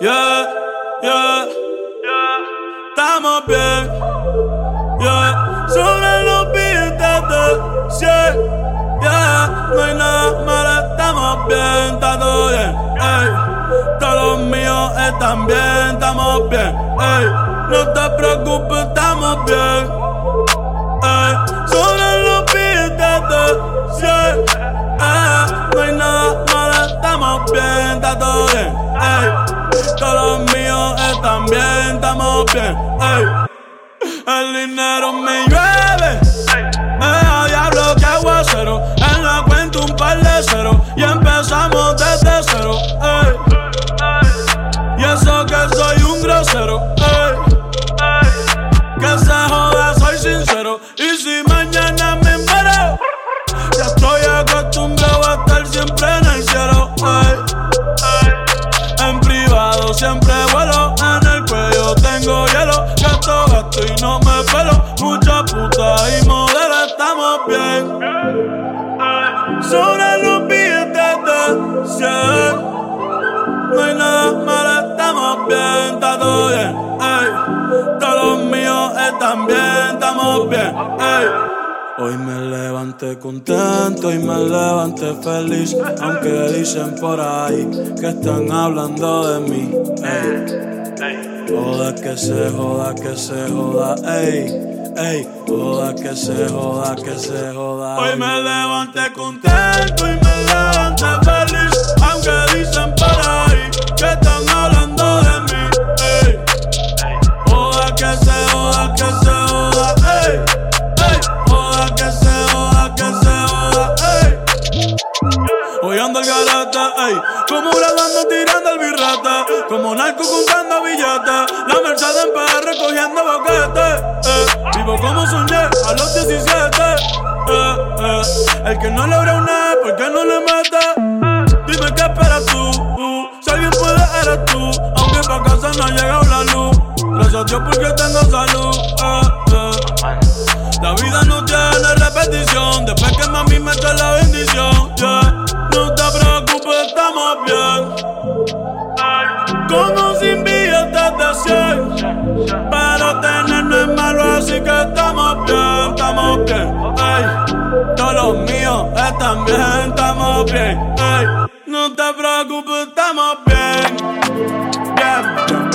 Yeah, yeah, estamos bien. Yeah, sobre los billetes de 100. Yeah, no hay nada malo, estamos bien, está todo bien. Ey, todos los míos están bien, estamos bien. Ey, no te preocupes, estamos bien. Ey, sobre los billetes de 100. Yeah, no hay nada malo, estamos bien, está todo bien. Ey, todos los míos están bien, estamos bien. El dinero me llueve. Me da diablo que aguacero. En la cuenta un par de cero. Y empezamos siempre vuelo, en el cuello tengo hielo. Gasto, gasto y no me pelo. Mucha puta y modelo, estamos bien. Sobre los billetes de 100. No hay nada malo, estamos bien, está todo bien. Ey. Todos los míos están bien, estamos bien. Ey. Hoy me levanté contento y me levanté feliz, aunque dicen por ahí que están hablando de mí. Ey. Joda que se joda, que se joda, ey, ey, joda que se joda, que se joda. Hoy me levanté contento y me como grabando tirando el birrete, como narco contando billetes, la Mercedes en PR recogiendo boquetes, eh, vivo como soñé a los 17, eh, eh, el que no logra una, ¿por qué no le mete? Dime qué esperas tú, uh, si alguien puede eres tú, aunque pa' casa no ha llegado la luz, gracias a Dios porque tengo salud, eh, eh. La vida no tiene repetición. Después que mami me la também, tá tamo bem. Ei, não tá te preocupes, tamo bem. Yeah.